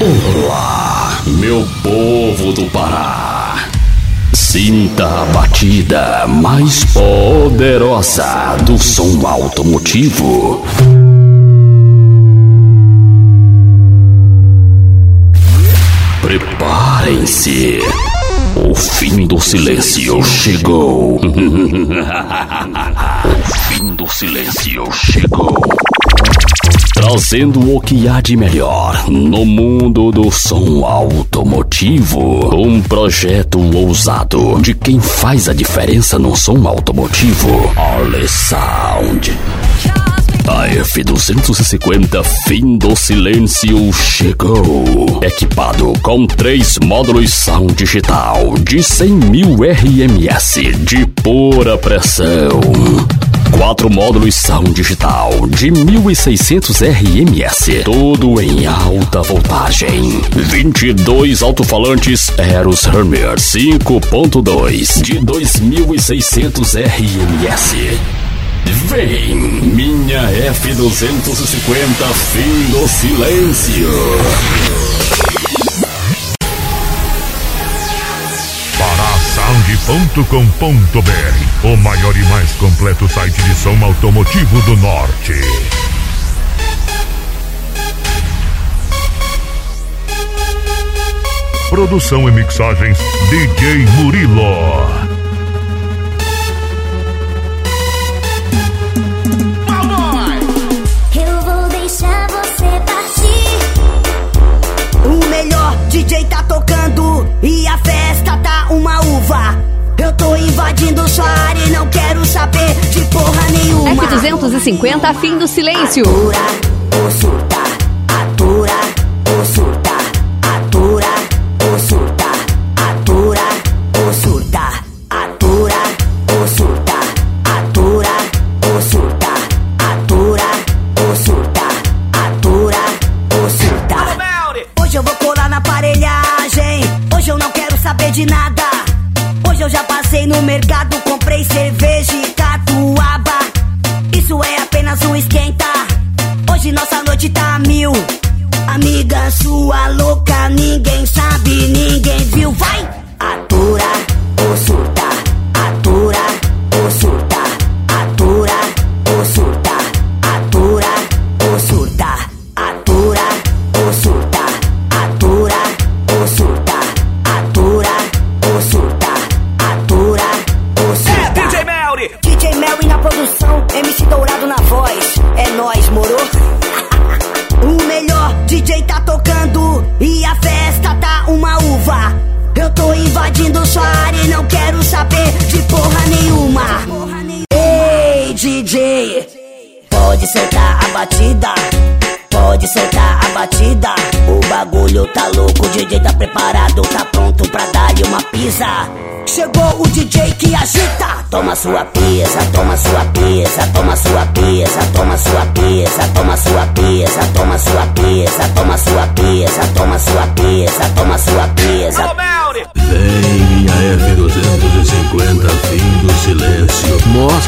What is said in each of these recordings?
Olá, meu povo do Pará. Sinta a batida mais poderosa do som automotivo. Preparem-se. O fim do silêncio chegou. o fim do silêncio chegou. Trazendo o que há de melhor no mundo do som automotivo. Um projeto ousado de quem faz a diferença no som automotivo. Harley Sound. A F250 Fim do Silêncio chegou. Equipado com três módulos sound digital de 100 mil RMS de pura pressão. Quatro módulos sound digital de 1600 RMS, tudo em alta voltagem. 22 alto-falantes Eros Hermer 5.2 de 2600 RMS. Vem, minha F250 Fim do Silêncio. Parasound.com.br O maior e mais completo site de som automotivo do Norte. Produção e mixagens DJ Murilo. Eu vou deixar você partir. O melhor DJ tá tocando e a festa tô invadindo sua área e não quero saber de porra nenhuma. F250 Fim do Silêncio. Atura,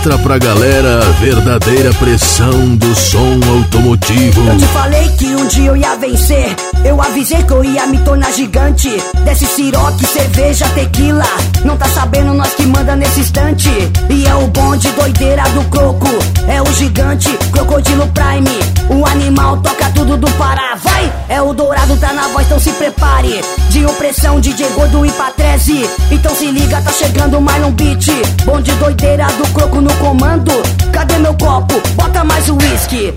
Mostra pra galera a verdadeira pressão do som automotivo. Eu te falei que um dia eu ia vencer. Eu avisei que eu ia me tornar gigante. Desce siroque, cerveja, tequila. Não tá sabendo nós que manda nesse instante. E é o bonde doideira do croco. É o gigante, crocodilo prime. O animal toca tudo do Pará. É o dourado, tá na voz, então se prepare. De opressão, DJ Gordo e Patrese. Então se liga, tá chegando mais um beat. Bonde doideira do croco no comando. Cadê meu copo? Bota mais o whisky.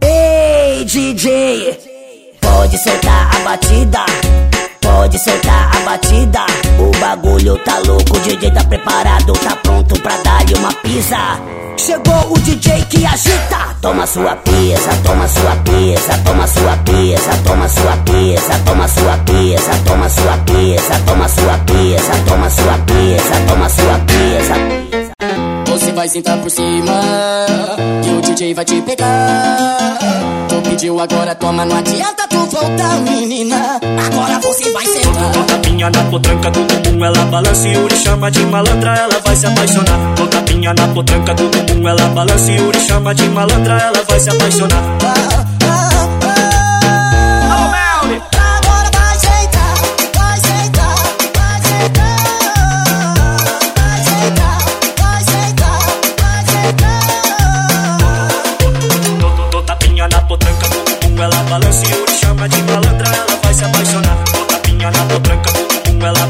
Ei, DJ, pode soltar a batida. Pode soltar a batida. O bagulho tá louco, DJ tá preparado, tá pronto pra Chegou o DJ que agita. Toma sua pisa, toma sua pisa, toma sua pisa, toma sua pisa, toma sua pisa, toma sua pisa, toma sua pisa, toma sua pisa, toma sua pisa. Vai sentar por cima e o DJ vai te pegar. Tu pediu agora, toma, não adianta tu voltar, menina. Agora você vai sentar. Tapinha na potranca do bumbum, ela balança e Yuri chama de malandra, ela vai se apaixonar. Com tapinha na potranca do bumbum, ela balança e Yuri chama de malandra, ela vai se apaixonar. Ah,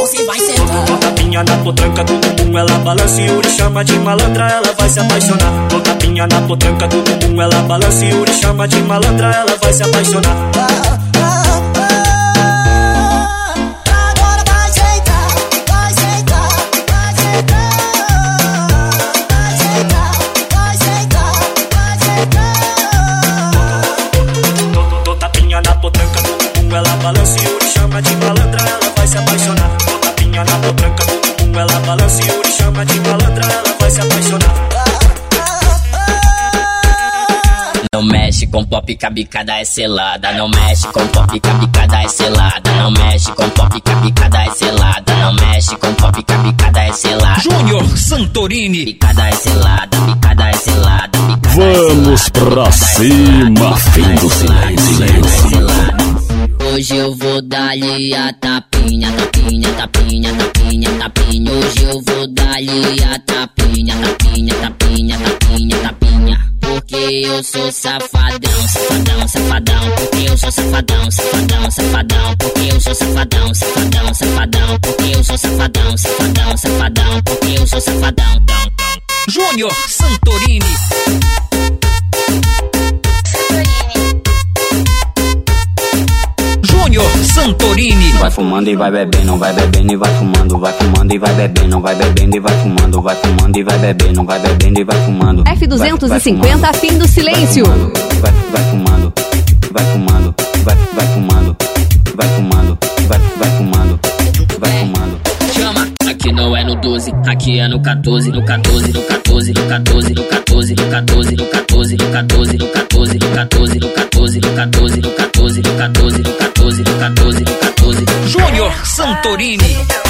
Você vai sentar. tapinha na potranca do bumbum, ela balança e Yuri chama de malandra, ela vai se apaixonar. Com tapinha na potranca do bumbum, ela balança e Yuri chama de malandra, ela vai se apaixonar. Agora com pop que a bicada é selada. Não mexe com pop que a bicada é selada. Não mexe com pop que a bicada é selada. Não mexe com pop que a bicada é selada. Júnior Santorini. Bicada é selada, bicada é selada. Bicada Vamos pra cima, fim do silêncio. Hoje eu vou dar-lhe a tapinha, tapinha, tapinha, tapinha, tapinha. Hoje eu vou dar-lhe a tapinha, tapinha, tapinha, tapinha, tapinha. Porque eu sou safadão, safadão, safadão. Porque eu sou safadão, safadão, safadão. Porque eu sou safadão, safadão, safadão. Porque eu sou safadão, safadão, safadão. Porque eu sou safadão. Júnior Santorini. Júnior Santorini. Vai fumando e vai bebendo, vai bebendo e vai fumando, vai fumando e vai bebendo, vai bebendo e vai fumando, vai fumando e vai bebendo, vai bebendo e vai fumando. F250, fim do silêncio. Vai, vai fumando, vai fumando, vai, vai fumando, vai fumando, vai, vai fumando, não é no 12, aqui é no 14, no 14, no 14, no 14, no 14, no 14, no 14, no 14, no 14, no 14, no 14, no 14, no 14, no 14, no 14, no 14, no 14. Júnior Santorini.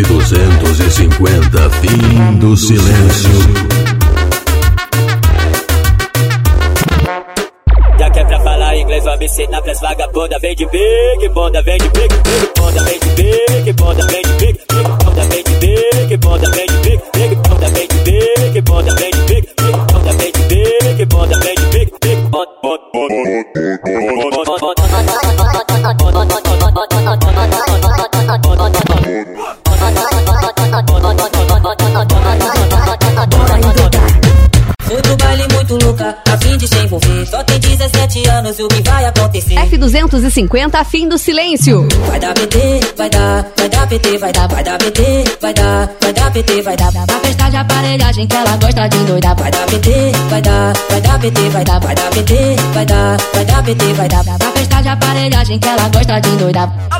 a F250, fim do silêncio. Já que é pra falar inglês, vamos ensinar pras vagabunda. Vem de big, bonda, vem de big, big, F250, fim do silêncio. Vai dar PT, vai dar, vai dar PT, vai dar, vai dar PT, vai dar, vai dar PT, vai dar. Vai prestar de aparelhagem que ela gosta de endoidar. Vai dar PT, vai dar, vai dar PT, vai dar, vai dar PT, vai dar, vai dar PT, vai dar. Vai prestar de aparelhagem que ela gosta de endoidar.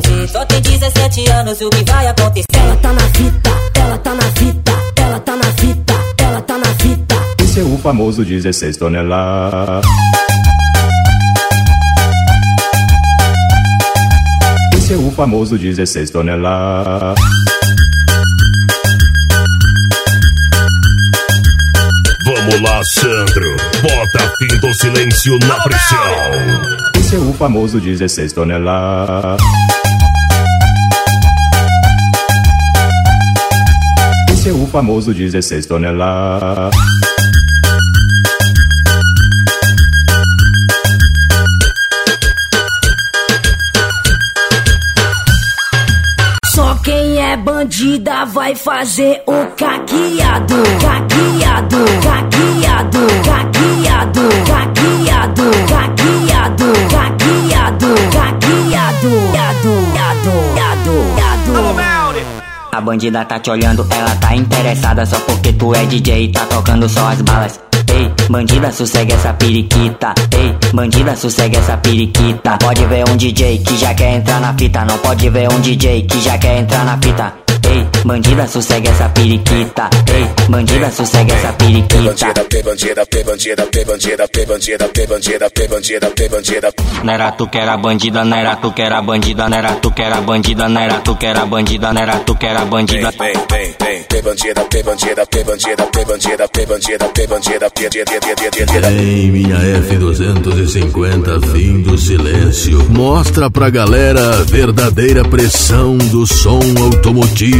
envolver. Só tem 17 anos, o que vai acontecer? Ela tá na fita, ela tá na fita, ela tá na fita, ela tá na fita. Esse é o famoso 16 toneladas. Esse é o famoso 16 toneladas. Vamos lá, Sandro. Bota fim do silêncio na pressão. Esse é o famoso 16 toneladas. Esse é o famoso 16 toneladas. Só quem é bandida vai fazer o caqueado, caqueado, caqueado, caqueado, caqueado, caqueado, caqueado, caqueado, Alô, yado. Melri! A bandida tá te olhando, ela tá interessada só porque tu é DJ e tá tocando só as balas. Ei, bandida, sossegue essa periquita. Ei, bandida, sossegue essa periquita. Pode ver um DJ que já quer entrar na fita. Não pode ver um DJ que já quer entrar na fita. Ei, bandida, sossegue essa periquita. Ei, bandida, sossegue essa periquita. bandida, P bandida, P bandida, P bandida, P bandida, P bandida, P bandida. Não era tu que era bandida, não era tu que era bandida, não era tu que era bandida, não era tu que era bandida, não era tu que era bandida. Vem, vem, vem, P bandida, P bandida, P bandida, P bandida, P bandida, P bandida, P bandida, minha F250, fim do silêncio. Mostra pra galera a verdadeira pressão do som automotivo.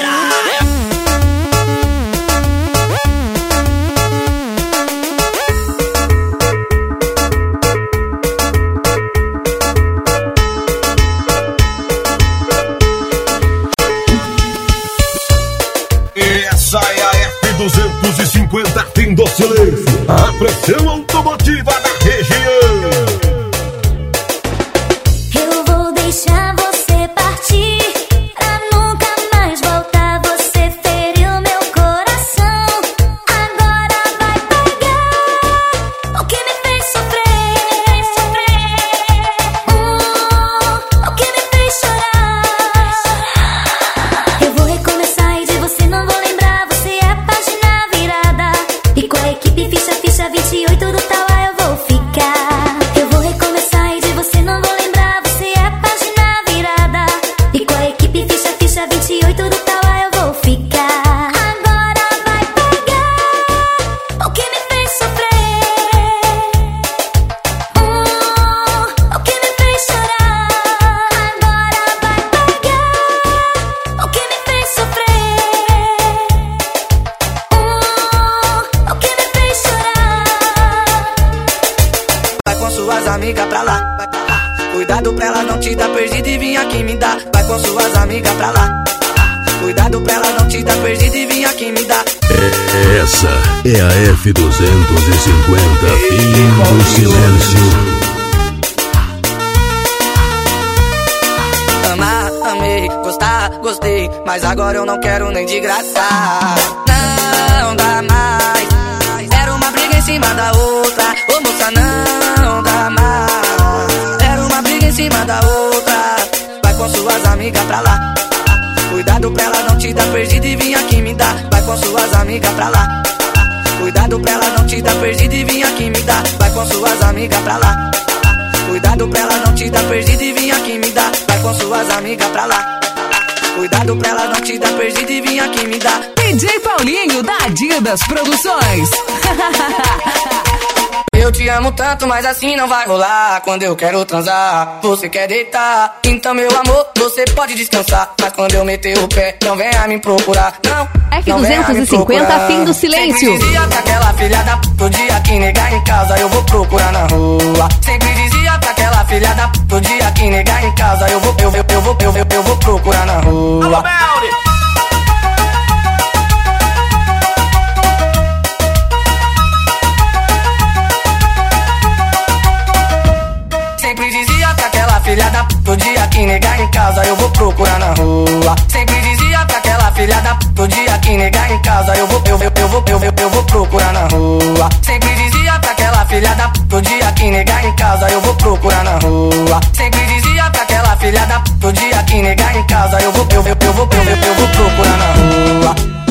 pressão ao Cuidado pra ela não te dar perdida e vir aqui me dar. Vai com suas amigas pra lá. Cuidado pra ela não te dar perdida e vir aqui me dar. DJ Paulinho da Adidas Produções. Eu te amo tanto, mas assim não vai rolar. Quando eu quero transar, você quer deitar. Então, meu amor, você pode descansar. Mas quando eu meter o pé, não venha me procurar. Não. me F250, procurar. fim do silêncio. Sempre dizia pra aquela filha da puta, o dia que negar em casa, eu vou procurar na rua. Sempre dizia pra aquela filha da puta, o dia que negar em casa, eu vou, eu, eu, eu vou, eu, eu, eu vou procurar na rua. Sempre que negar em casa, eu vou procurar na rua. Sempre dizia pra aquela filha da dia que negar em casa, eu vou, eu, eu, eu vou, eu, eu, eu vou procurar na rua. Sempre dizia pra aquela filha da dia que negar em casa, eu vou procurar na rua. Sempre dizia pra aquela filha da dia que negar em casa, eu vou, eu, eu, eu vou, eu, eu, eu vou procurar na rua.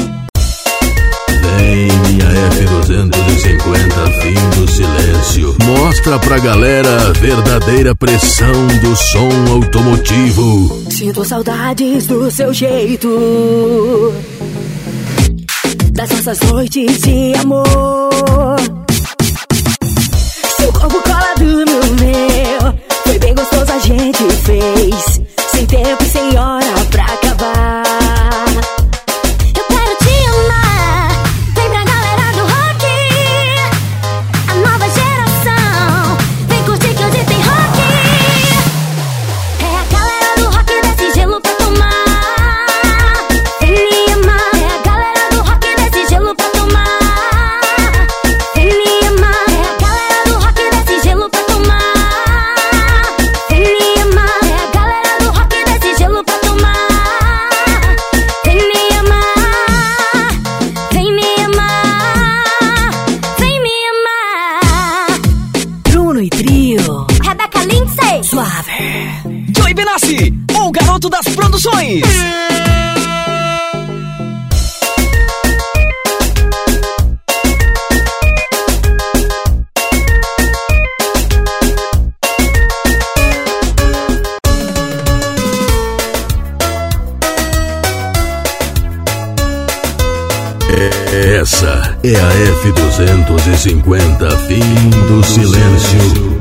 Vem minha F250, fim do silêncio. Mostra pra galera a verdadeira pressão do som automotivo. Sinto saudades do seu jeito. Das nossas noites de amor. Seu corpo colado no meu. Foi bem gostoso a gente fez. Sem tempo e sem hora produções. Essa é a F250, fim do silêncio.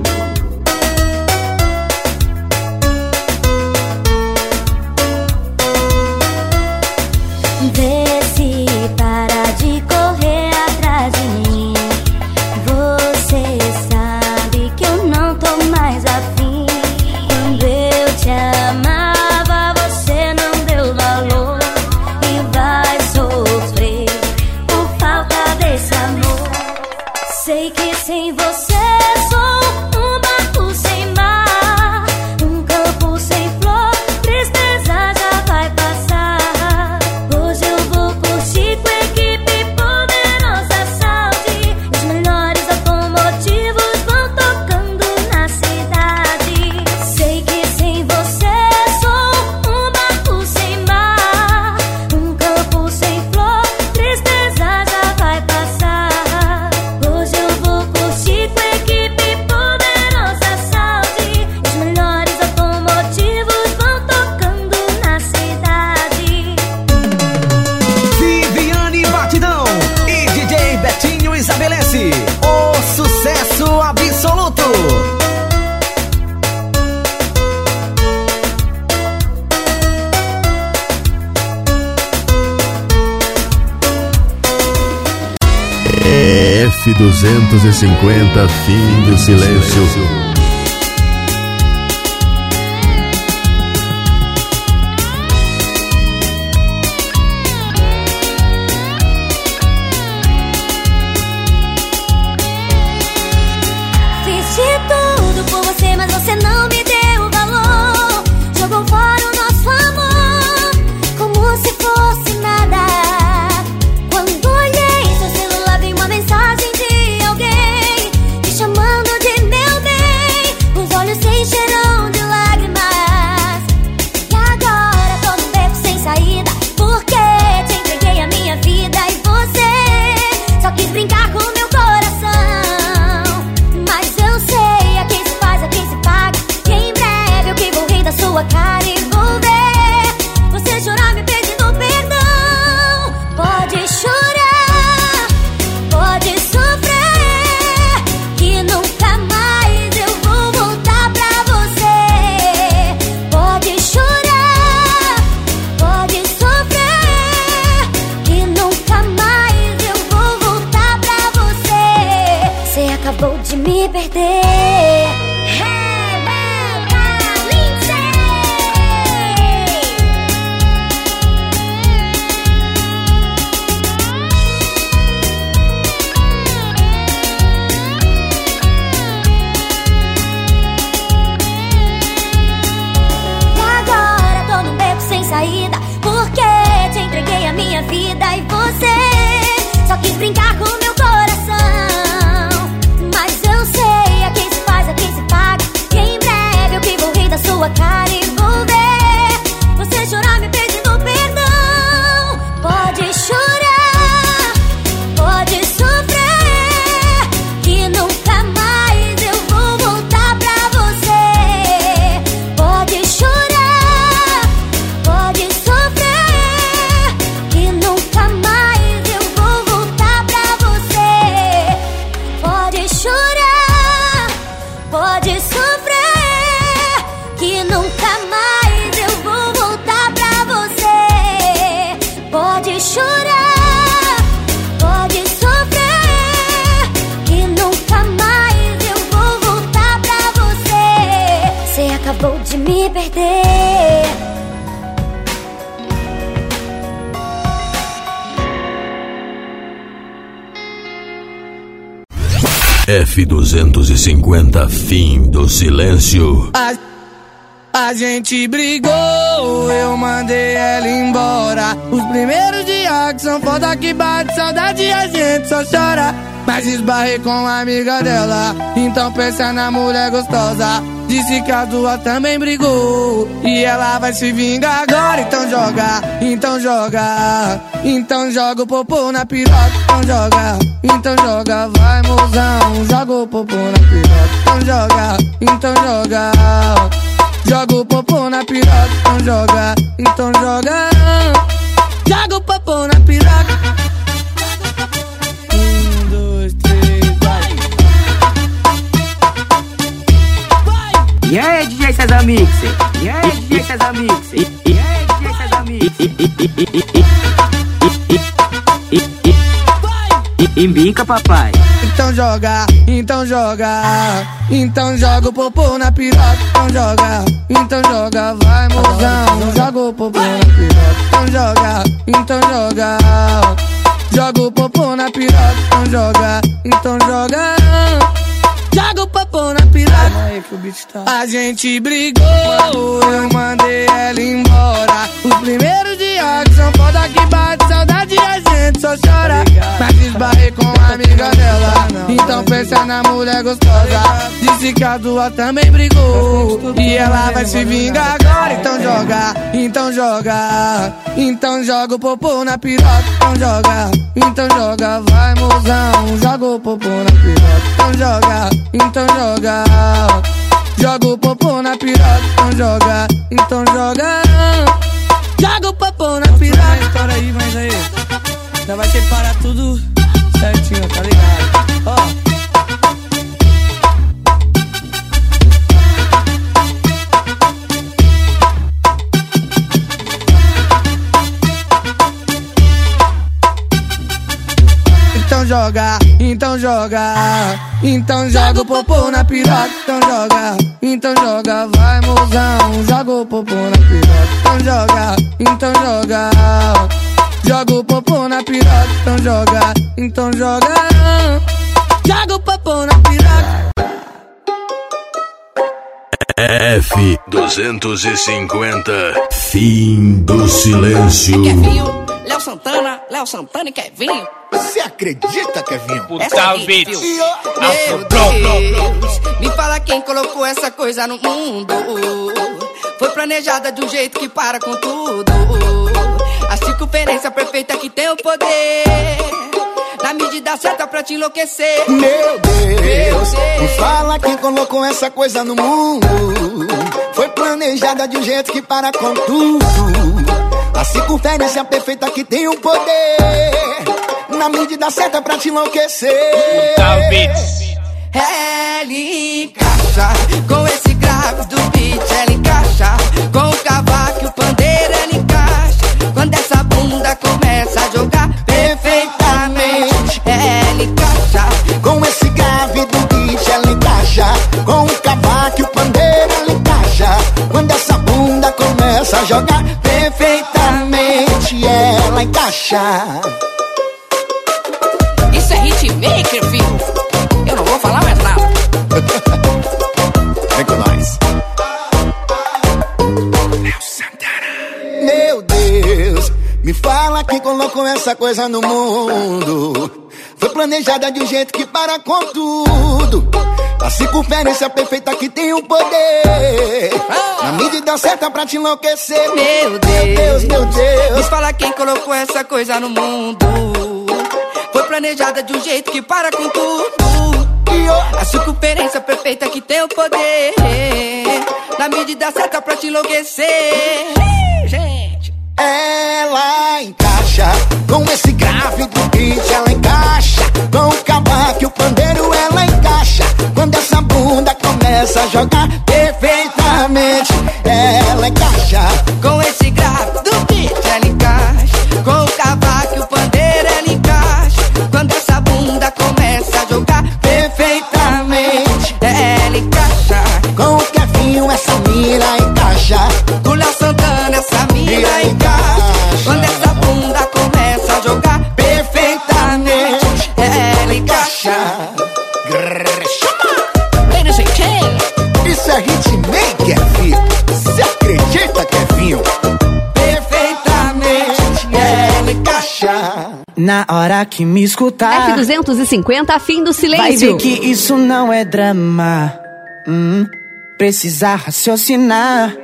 Silêncio. F250 Fim do Silêncio. A, a gente brigou, eu mandei ela embora. Os primeiros dias que são foda que bate saudade, a gente só chora. Mas esbarrei com a amiga dela, então pensa na mulher gostosa. Disse que a tua também brigou E ela vai se vingar agora Então joga, então joga Então joga o popô na piroca Então joga, então joga Vai mozão, joga o popô na piroca Então joga, então joga Joga o popô na piroca Então joga, então joga Joga o popô na piroca Um, dois, três, vai E aí, DJ César Mixer? E aí, DJ César Mixer? E aí, DJ César Mixer? Embica, papai. Então joga, então joga. Então joga o popô na piroca. Então joga, então joga Vai mozão, joga o popô na piroca. Então joga, então joga. Joga o popô na piroca. Então joga, então joga. Joga o popô na piroca A gente brigou Eu mandei ela embora. Os primeiros dias que são foda que bate saudade A gente só chora. Mas esbarrei com a amiga dela. Então pensa na mulher gostosa. Disse que a tua também brigou. E ela vai se vingar agora. Então joga, então joga. Então joga o popô na piroca. Então joga, então joga. Vai mozão, joga o popô na piroca. Então joga, então joga Joga o popô na piroca Então joga, então joga. Joga o popô na piroca. História aí, mas aí. Já vai separar tudo certinho, tá ligado? Ó joga, então joga Então joga o popô na piroca Então joga, então joga Vai mozão, joga o popô na piroca Então joga, então joga Joga o popô na piroca Então joga, então joga Joga o popô na piroca F250 Fim do Silêncio. Kevinho, Léo Santana, Léo Santana e Kevinho. Você acredita, aqui, Beats. viu? Meu Deus, me fala quem colocou essa coisa no mundo. Foi planejada de um jeito que para com tudo. A circunferência perfeita que tem o poder. Na medida certa pra te enlouquecer. Meu Deus, me fala quem colocou essa coisa no mundo. Foi planejada de um jeito que para com tudo. A circunferência perfeita que tem o poder na medida certa pra te enlouquecer. Ela encaixa com esse grave do beat, ela encaixa com o cavaco e o pandeiro, ela encaixa. Quando essa bunda começa a jogar perfeitamente, ela encaixa com esse grave do beat, ela encaixa com o cavaco e o pandeiro, ela encaixa. Quando essa bunda começa a jogar perfeitamente, ela encaixa hitmaker, filho. Eu não vou falar mais nada. Vem com nós. Meu Deus, me fala quem colocou essa coisa no mundo. Foi planejada de um jeito que para com tudo. A circunferência perfeita que tem o poder. Na medida certa pra te enlouquecer. Meu Deus, meu Deus. Me fala quem colocou essa coisa no mundo. Planejada de um jeito que para com tudo. A circunferência perfeita que tem o poder. Na medida certa pra te enlouquecer. Gente. Ela encaixa com esse grave do beat, ela encaixa com o cavaco o pandeiro, ela encaixa. Quando essa bunda começa a jogar perfeitamente, ela encaixa Com esse Na hora que me escutar, F250 Fim do vai ver Silêncio. que isso não é drama. Hum, precisa raciocinar.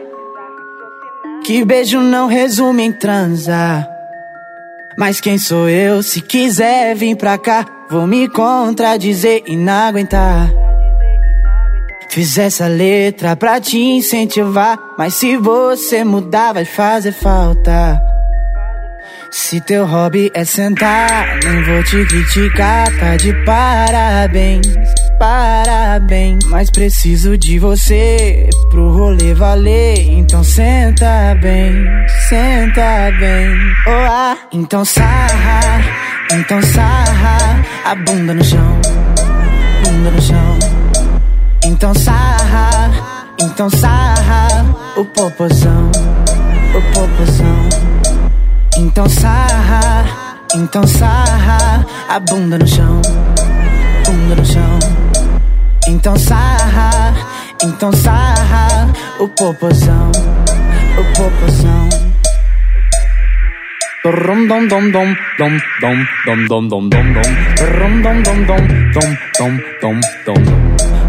Que beijo não resume em transar. Mas quem sou eu? Se quiser vir pra cá, vou me contradizer e não aguentar. Fiz essa letra pra te incentivar, mas se você mudar, vai fazer falta. Se teu hobby é sentar, nem vou te criticar, tá de parabéns, parabéns. Mas preciso de você pro rolê valer, então senta bem, senta bem. Oh, ah, então sarra, então sarra, a bunda no chão, bunda no chão. Então sarra, então sarra, o popozão, o popozão. Então sarra, então sarra, a bunda no chão, bunda no chão. Então sarra, então sarra, o popozão, o popozão. Rum dom dom dom dom dom dom dom dom dom dom Rum dom dom dom dom dom dom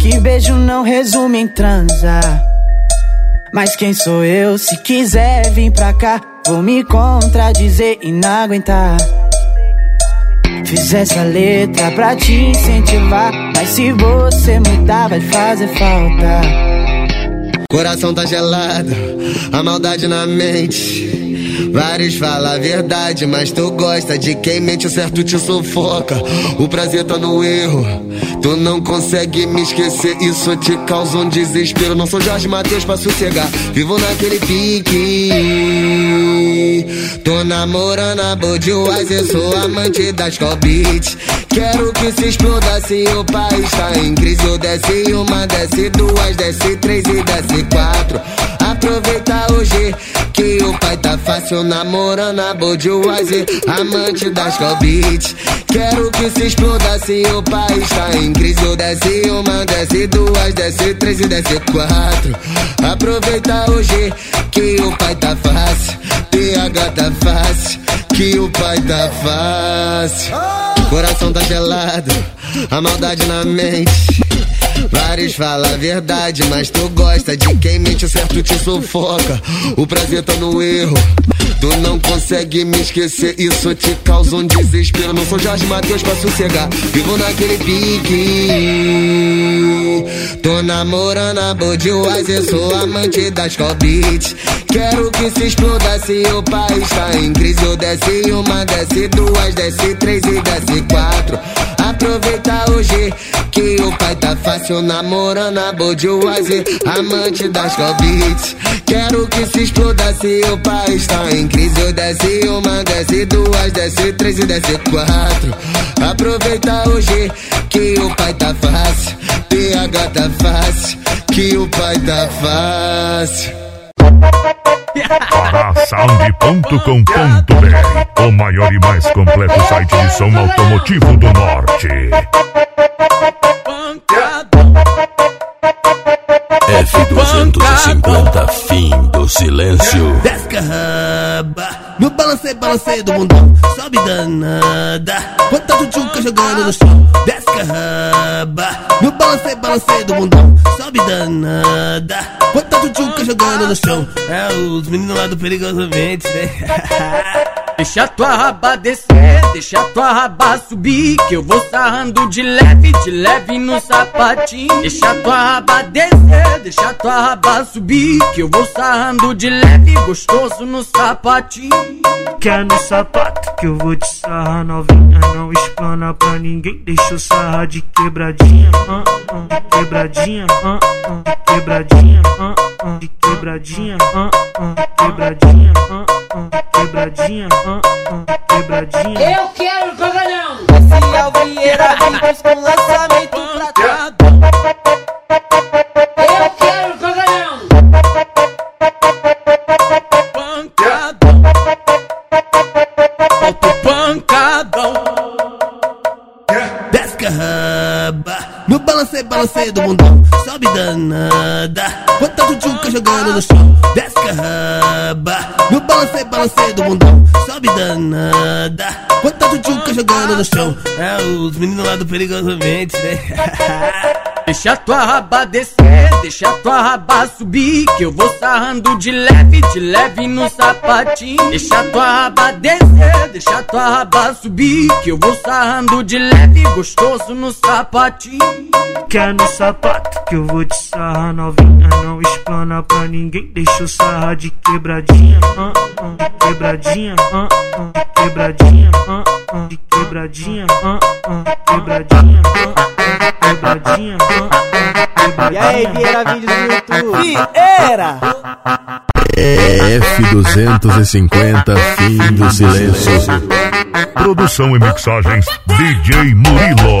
Que beijo não resume em transar. Mas quem sou eu? Se quiser vir pra cá, vou me contradizer e não aguentar. Fiz essa letra pra te incentivar. Mas se você mudar, vai fazer falta. Coração tá gelado, a maldade na mente. Vários falam a verdade, mas tu gosta de quem mente, o certo te sufoca. O prazer tá no erro, tu não consegue me esquecer. Isso te causa um desespero. Não sou Jorge Matheus pra sossegar, vivo naquele pique. Tô namorando a Budweiser, sou amante das Beach. Quero que se exploda se o país tá em crise. Eu desce uma, desce duas, desce três e desce quatro. Aproveita hoje que o pai tá fácil namorando a Budweiser, amante das Beach. Quero que se exploda se o país tá em crise. Eu desce uma, desce duas, desce três e desce quatro. Aproveita hoje que o pai tá fácil, PH tá fácil, que o pai tá fácil. Coração tá gelado, a maldade na mente. Vários falam a verdade, mas tu gosta de quem mente, certo te sufoca. O prazer tá no erro, Tu não consegue me esquecer, isso te causa um desespero. Não sou Jorge Matheus pra sossegar, vivo naquele pique. Tô namorando a Budweiser, sou amante das Beats. Quero que se exploda se o país tá em crise. Eu desce uma, desce duas, desce três e desce quatro. Aproveita hoje que o pai tá fácil namorando a Budweiser, amante das Beats. Quero que se exploda se o país tá em crise. Eu desce uma, desce duas, desce três e desce quatro. Aproveita hoje que o pai tá fácil. PH tá fácil, que o pai tá fácil. Sound.com.br O maior e mais completo site de som automotivo do norte. F250 Fim do Silêncio. Descarraba No balancei, balancei do mundão Sobe danada. Quanta tchutchuca jogando no chão. Descarraba No balancei, balancei do mundão Sobe danada. Quanta tchutchuca jogando no chão. É os meninos lá do Perigosamente, né? Deixa tua raba descer, deixa tua raba subir Que eu vou sarrando de leve, de leve no sapatinho. Deixa tua raba descer, deixa tua raba subir Que eu vou sarrando de leve, gostoso no sapatinho. Quer no sapato que eu vou te sarrar novinha Não explana pra ninguém, deixa eu sarrar de quebradinha ah, ah, De quebradinha, ah, ah, de quebradinha, ah, ah, de quebradinha, ah, ah, de quebradinha, ah, ah, de quebradinha, ah, ah, de quebradinha Hum, hum, hum. Eu quero cagalhão. Marcial é Vieira Vivas com lançamento tratado. Eu quero cagalhão. Pancadão. Alto pancadão. Yeah. Descarraba. No balancei, balancei do mundo. Sobe danado jogando no chão. Descarraba No balancei, balancei do mundão Sobe danada Quanta tchutchuca jogando no chão. É os meninos lá do Perigosamente, né? Deixa tua raba descer, deixa tua raba subir Que eu vou sarrando de leve, de leve no sapatinho. Deixa tua raba descer, deixa tua raba subir Que eu vou sarrando de leve, gostoso no sapatinho. Quer no sapato que eu vou te sarrar novinha Não explana pra ninguém, deixa eu sarrar de quebradinha. Ah, ah, De quebradinha, ah, ah, de quebradinha, ah, ah, de quebradinha, ah, ah, de quebradinha, ah, ah, de quebradinha, E aí, Vieira Vídeos no YouTube? Vieira! F250 Fim do Silêncio. Produção e mixagens DJ Murilo.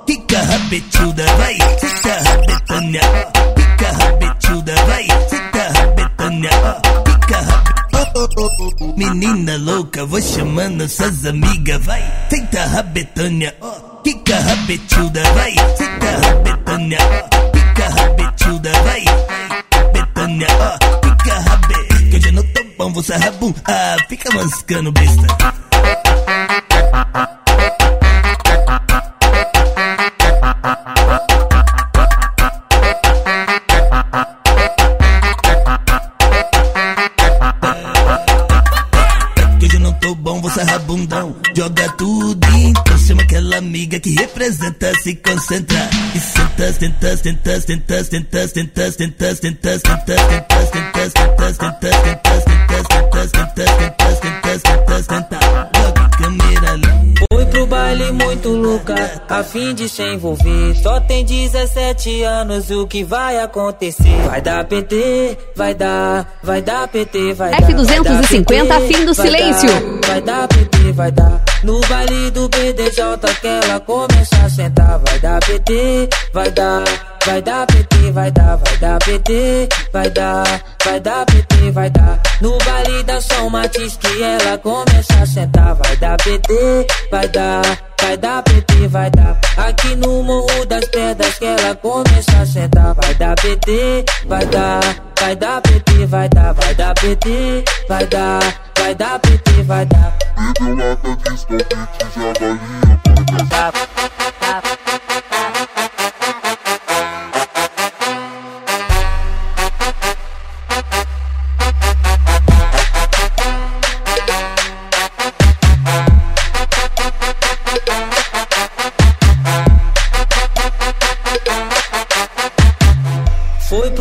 Fica rabetuda, vai, senta rabetânia, ó Fica rabetuda, vai, senta rabetânia, Fica rabetuda Menina louca, vou chamando suas amigas, vai. Senta rabetânia, ó Fica rabetuda, vai, senta rabetânia, ó Fica rabetuda, vai Betânia, ó Fica rabe Que hoje eu não tô bom, vou sarrar bum Ah, fica mascando besta sarrar bundão Joga tudo então Chama aquela amiga que representa Se concentra E senta, senta, senta, senta, senta, senta, senta, senta, senta, senta, senta, senta, senta, senta, senta, senta, senta, senta, senta, senta Joga câmera muito louca, a fim de se envolver. Só tem 17 anos, o que vai acontecer? Vai dar PT, vai dar, vai dar PT, vai dar. F250, vai dar PT, fim do silêncio. Vai dar PT, vai dar. No baile do BDJ que ela começa a sentar. Vai dar PT, vai dar. Vai dar PT, vai dar, vai dar PT, vai dar, vai dar PT, vai dar. No baile da São Matiz que ela começa a sentar. Vai dar PT, vai dar, vai dar PT, vai dar. Aqui no Morro das Pedras que ela começa a sentar. Vai dar PT, vai dar, vai dar PT, vai dar, vai dar PT, vai dar, vai dar PT, vai dar. Foi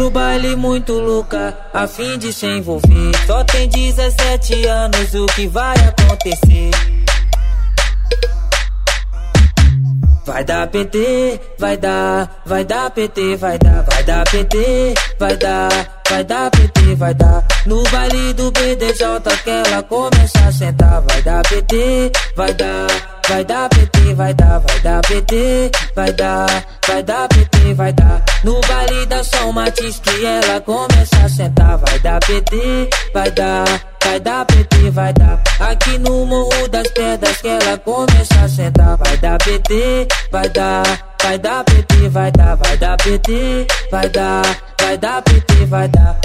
pro baile muito louca, a fim de se envolver. Só tem 17 anos, o que vai acontecer? Vai dar PT, vai dar, vai dar PT, vai dar, vai dar PT, vai dar, vai dar PT, vai dar. No baile do BDJ que ela começa a sentar, vai dar PT, vai dar, vai dar PT, vai dar, vai dar PT, vai dar, vai dar PT, vai dar. No baile da São Matiz que ela começa a sentar, vai dar PT, vai dar, vai dar PT, vai dar. Aqui no Morro das Pedras que ela começa a sentar, vai dar PT, vai dar, vai dar PT, vai dar, vai dar PT, vai dar, vai dar PT, vai dar.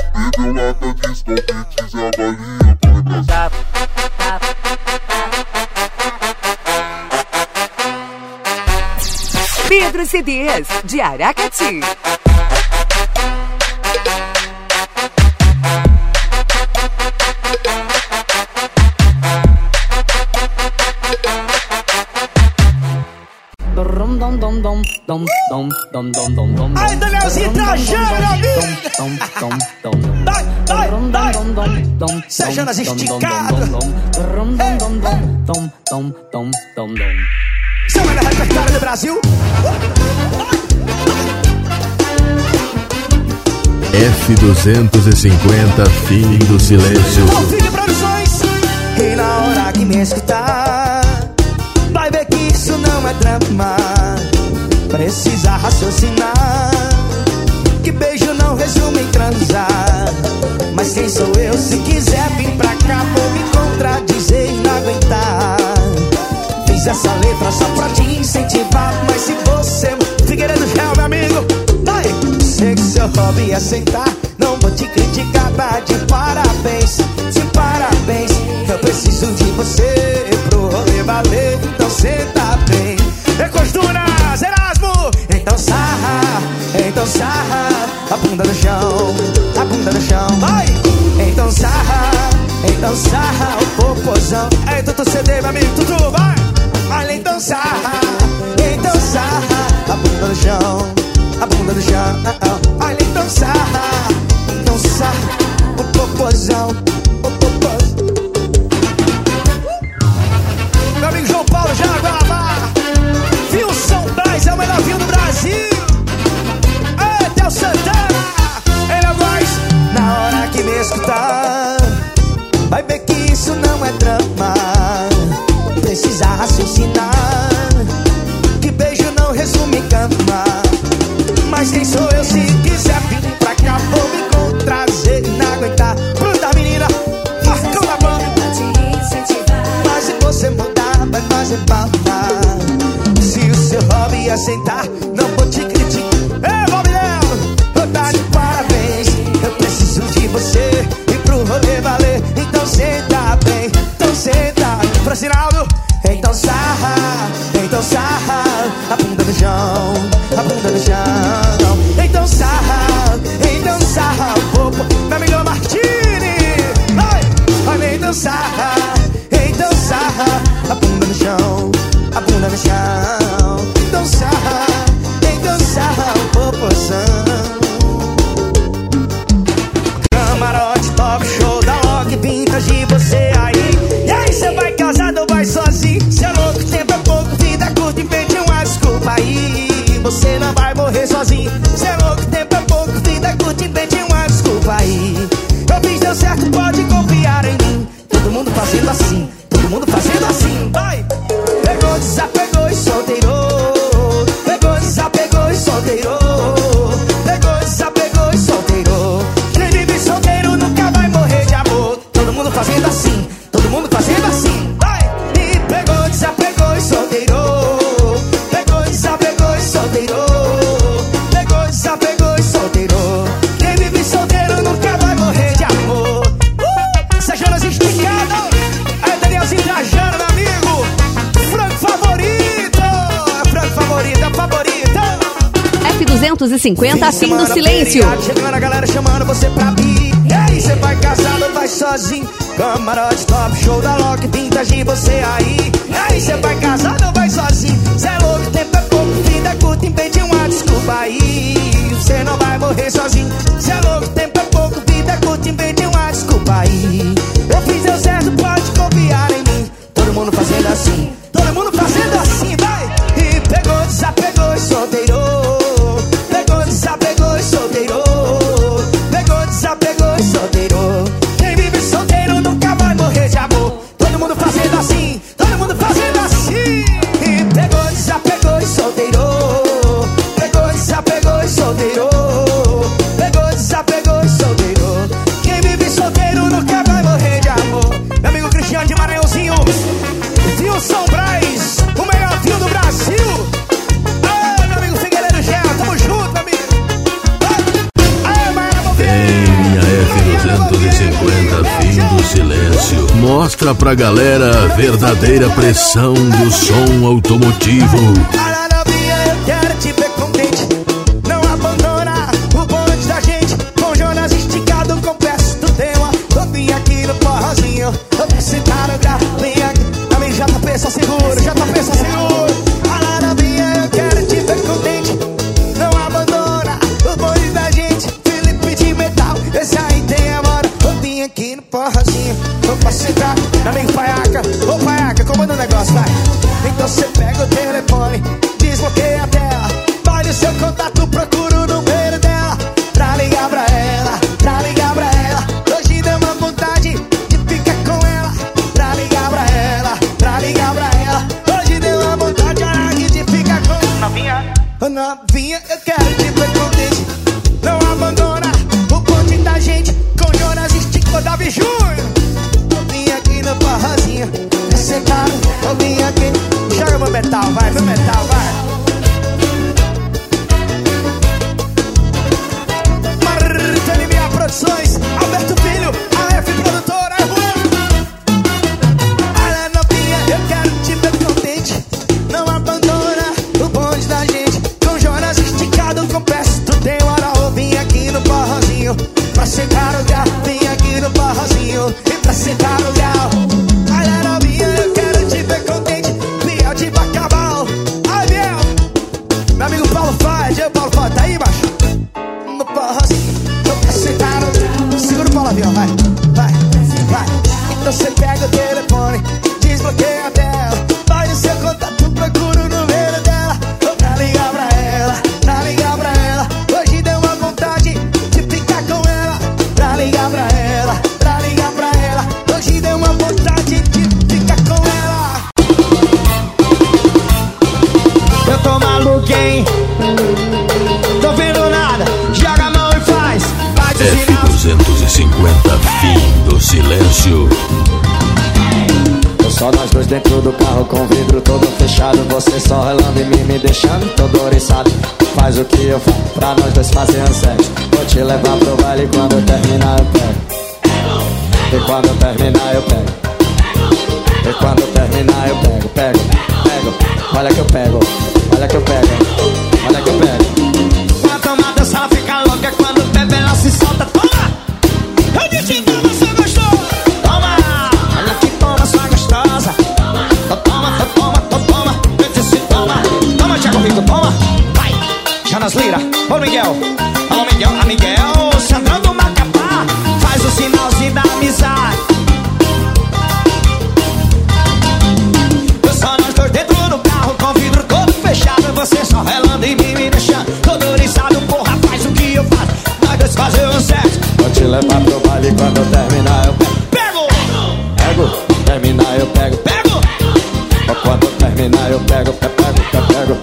Pedro CDs, de Aracati. Aí, Danielzinho, trajando, amigo! Vai, vai, vai! Sejando as esticadas! Seu melhor repertório do Brasil! F250, fim do silêncio. Config Produções! E na hora que me escutar, vai ver que isso não é drama. Precisa raciocinar. Que beijo não resume em transar. Mas quem sou eu se quiser vir pra cá? Vou me contradizer e não aguentar. Fiz essa letra só pra te incentivar. Mas se você. Figueiredo Gel, meu amigo! Vai! Sei que seu hobby é sentar. Não vou te criticar, tá de parabéns. De parabéns. Eu preciso de você pro rolê valer. Então senta bem. Ecosturas, Erasmo! Então sarra, então sarra A bunda no chão, a bunda no chão Vai! Então sarra, então sarra O popozão Aí, Tutu CD, meu amigo, Tutu, vai! Olha, então sarra, então sarra A bunda no chão, a bunda no chão Olha, então sarra, então sarra O popozão, o popozão 50, fim, do silêncio. Chegando a galera chamando você pra mim. E aí, você vai casado ou vai sozinho? Camarote top, show da Loki, vintage você aí. E aí, você vai casado ou vai sozinho? Cê é louco, tempo é pouco, vida é curta, impede uma desculpa aí. Você não vai morrer sozinho. Cê é louco, tempo é pouco, vida é curta, impede uma desculpa aí. Eu fiz deu certo, pode confiar em mim. Todo mundo fazendo assim. mostra pra galera a verdadeira pressão do som automotivo. Eu quero te ver contente. terminar eu pego, pego, pego, pego.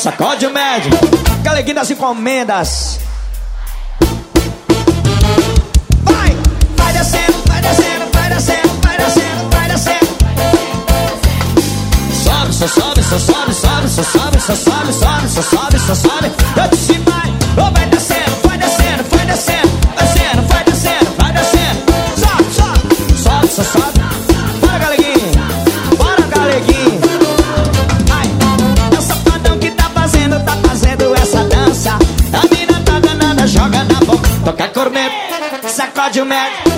Sacode o médio, galeguinho das encomendas. Vai, vai descendo, vai descendo, vai descendo, vai descendo, vai descendo. Sobe, só sobe, só sobe, sobe, só sobe, só sobe, sobe, só sobe, só sobe. match.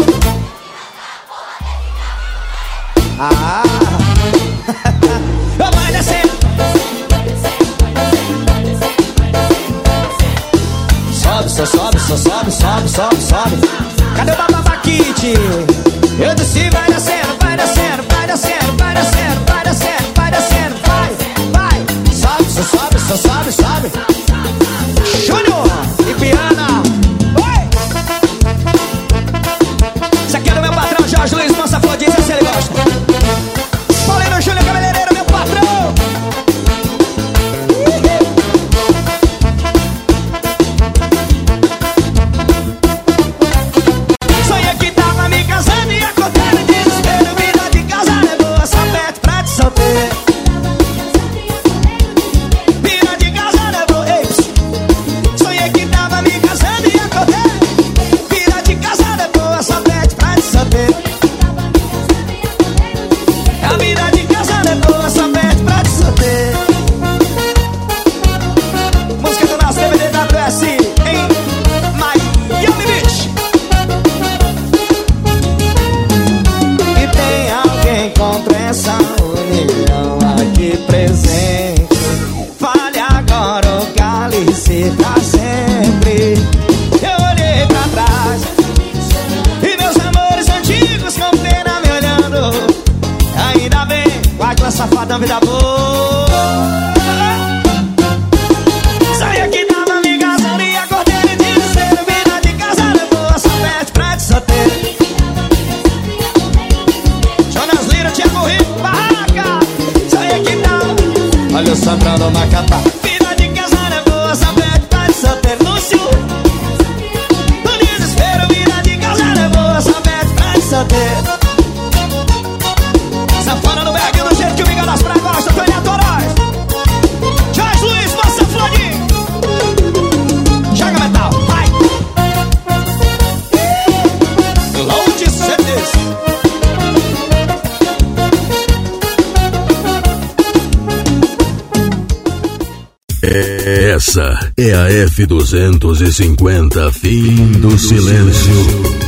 250, fim do silêncio.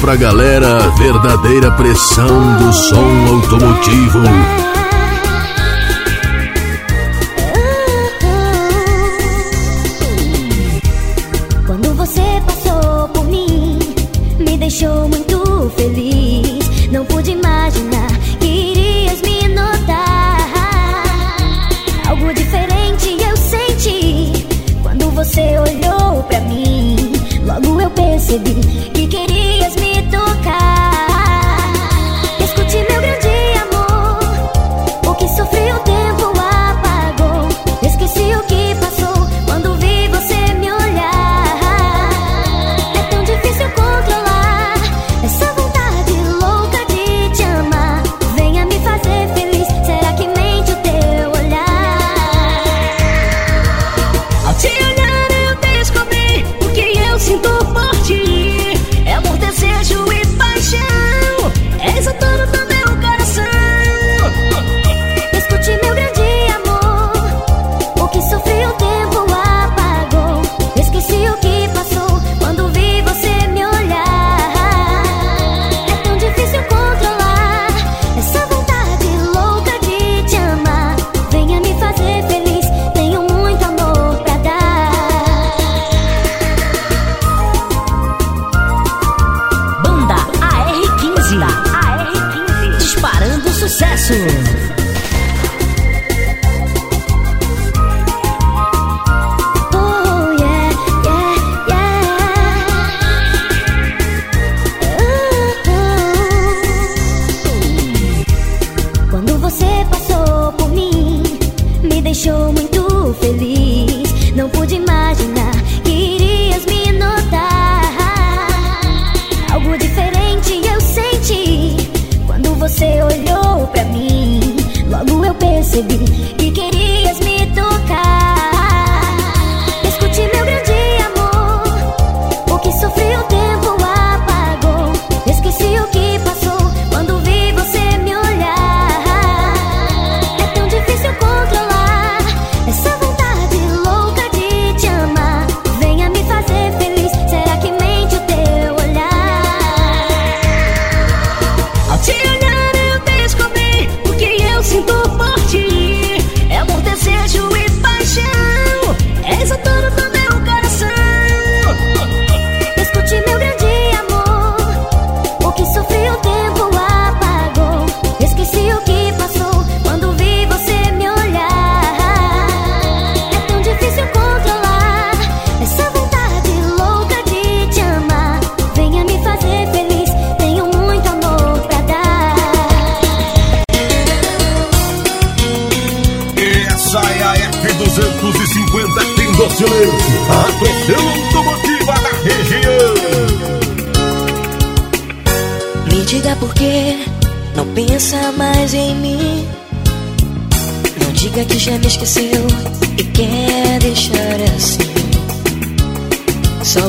Pra galera a verdadeira pressão do som automotivo.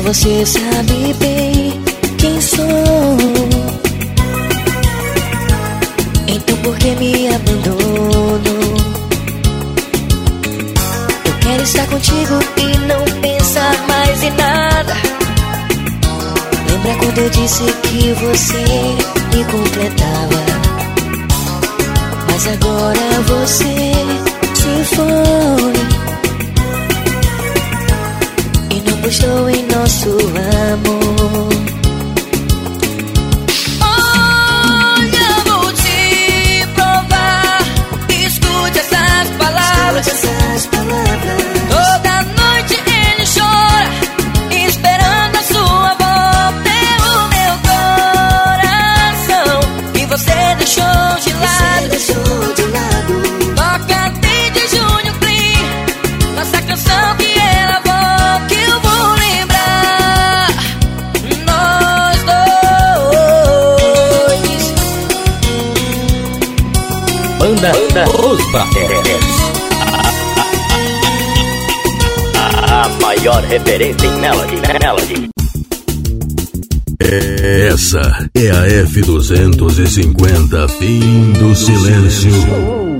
você sabe bem quem sou. Então por que me abandono? Eu quero estar contigo e não pensar mais em nada. Lembra quando eu disse que você me completava? Mas agora você se foi. Estou em nosso amor a, maior referência em Melody, Melody. Essa é a F250, fim do silêncio.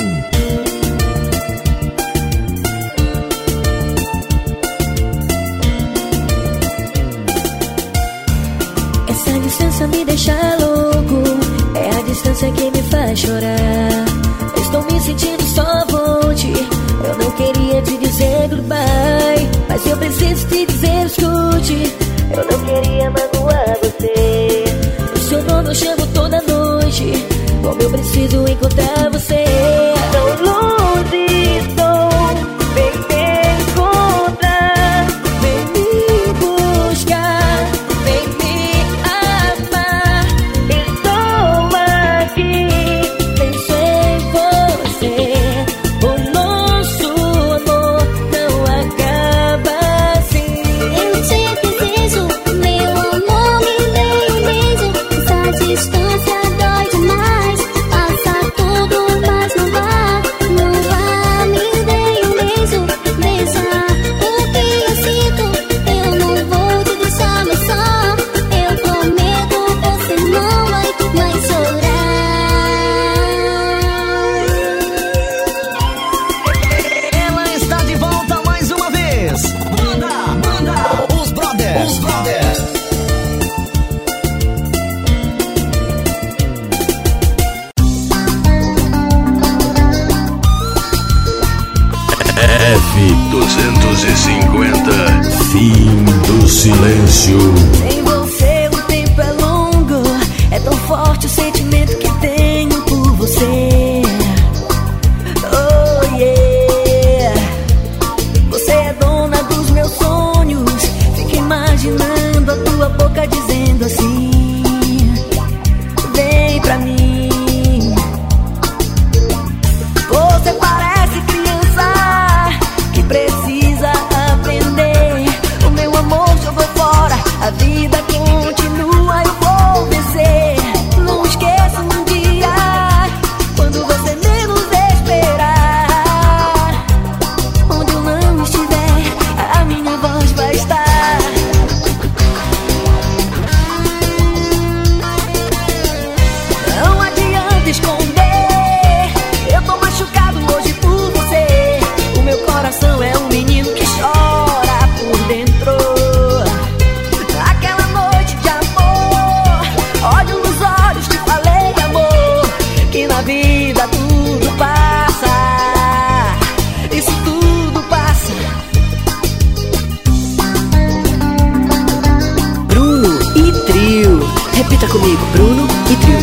Repita comigo, Bruno e trio.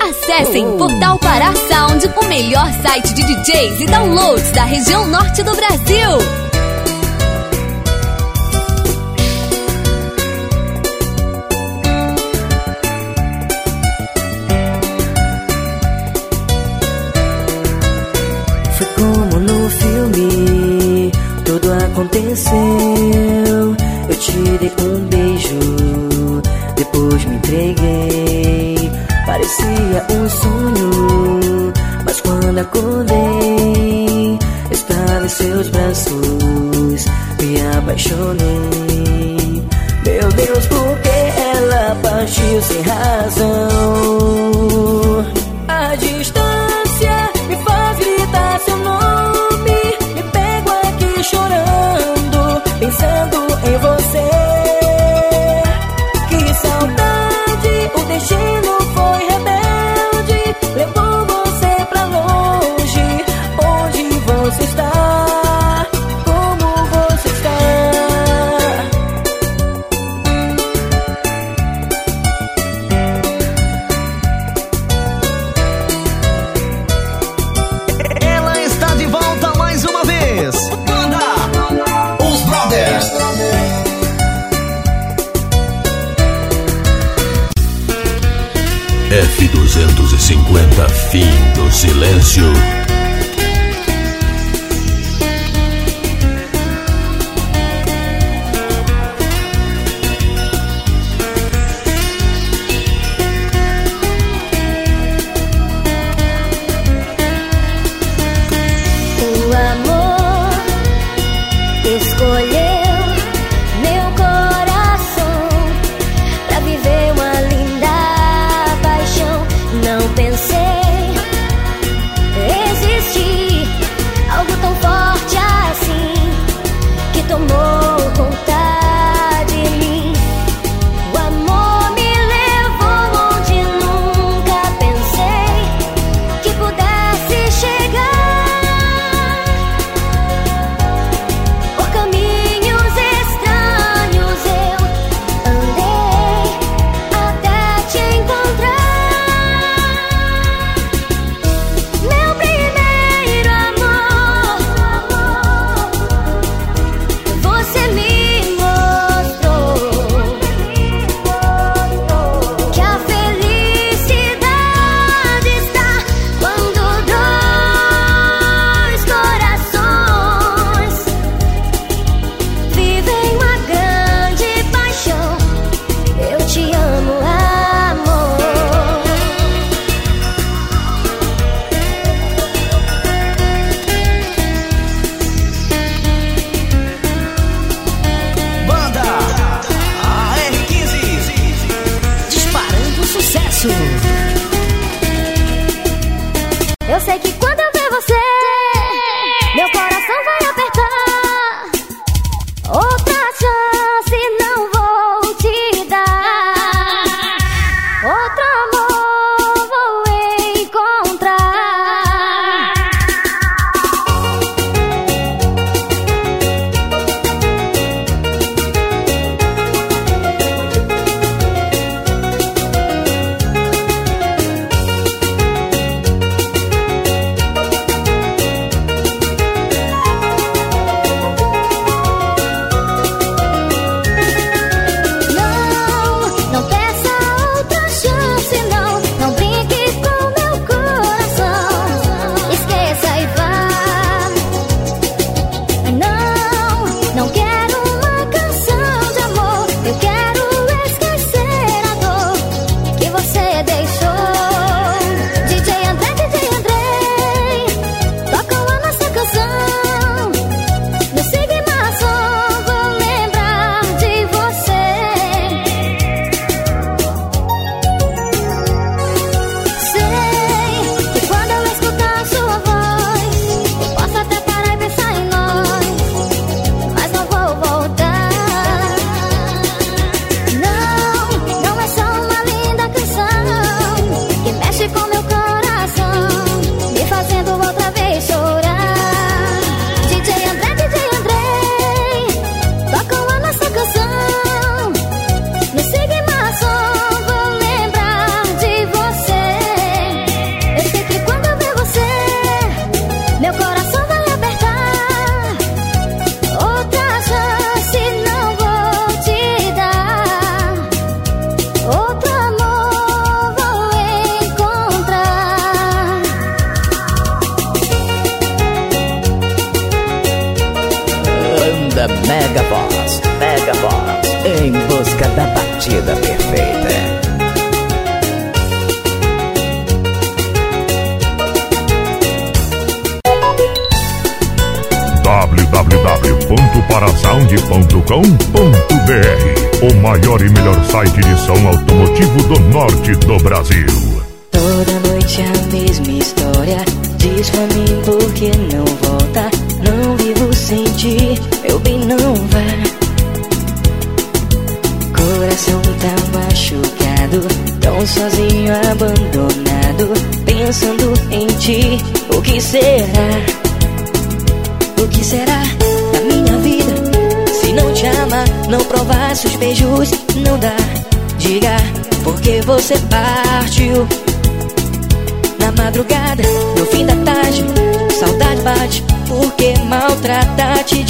Acessem oh. Portal Pará Sound, o melhor site de DJs e downloads da região norte do Brasil. acordei, estava em seus braços, me apaixonei. Meu Deus, por que ela partiu sem razão?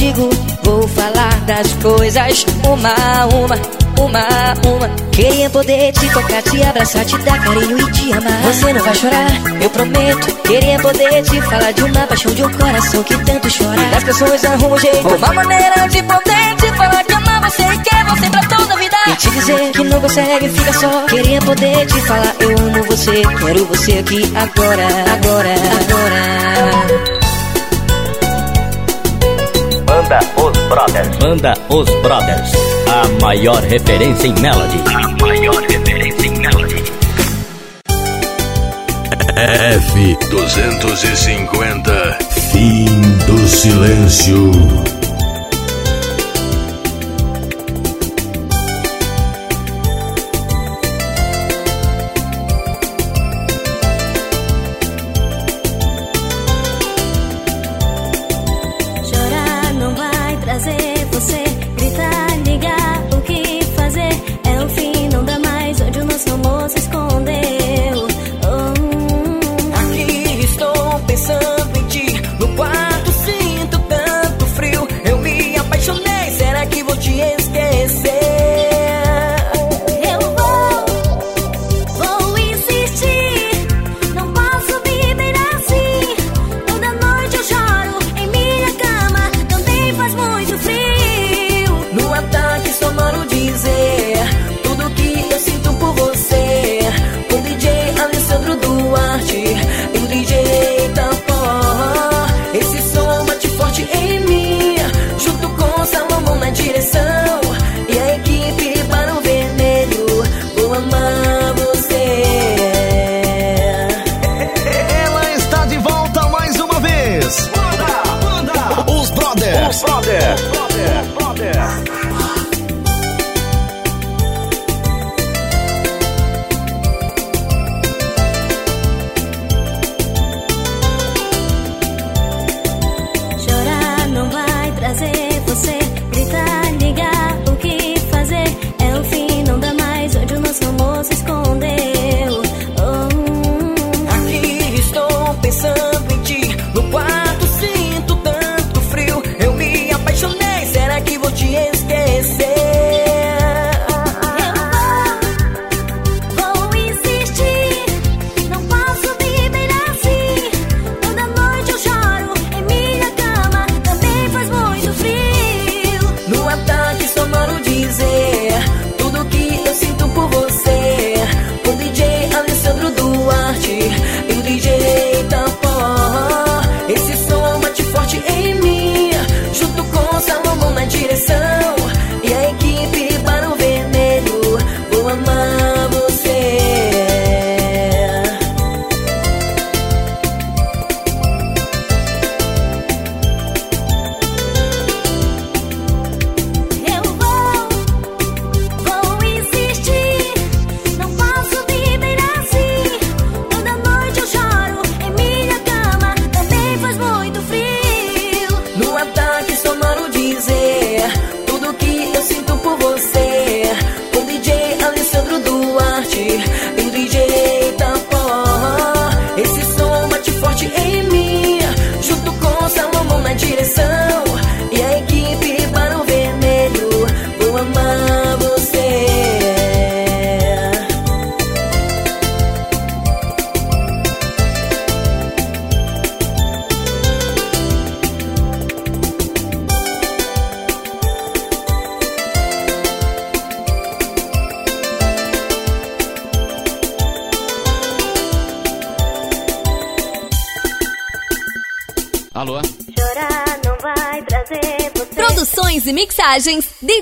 Digo. Vou falar das coisas uma a uma, uma a uma. Queria poder te tocar, te abraçar, te dar carinho e te amar. Você não vai chorar, eu prometo. Queria poder te falar de uma paixão de um coração que tanto chora. E das pessoas arrumam um jeito, uma maneira de poder te falar que ama você e quer você pra toda a vida. E te dizer que não consegue, fica só. Queria poder te falar, eu amo você, quero você aqui agora, agora, agora. Banda Os Brothers. Banda Os Brothers. A maior referência em Melody. A maior referência em Melody. F250 Fim do Silêncio.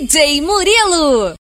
Chorar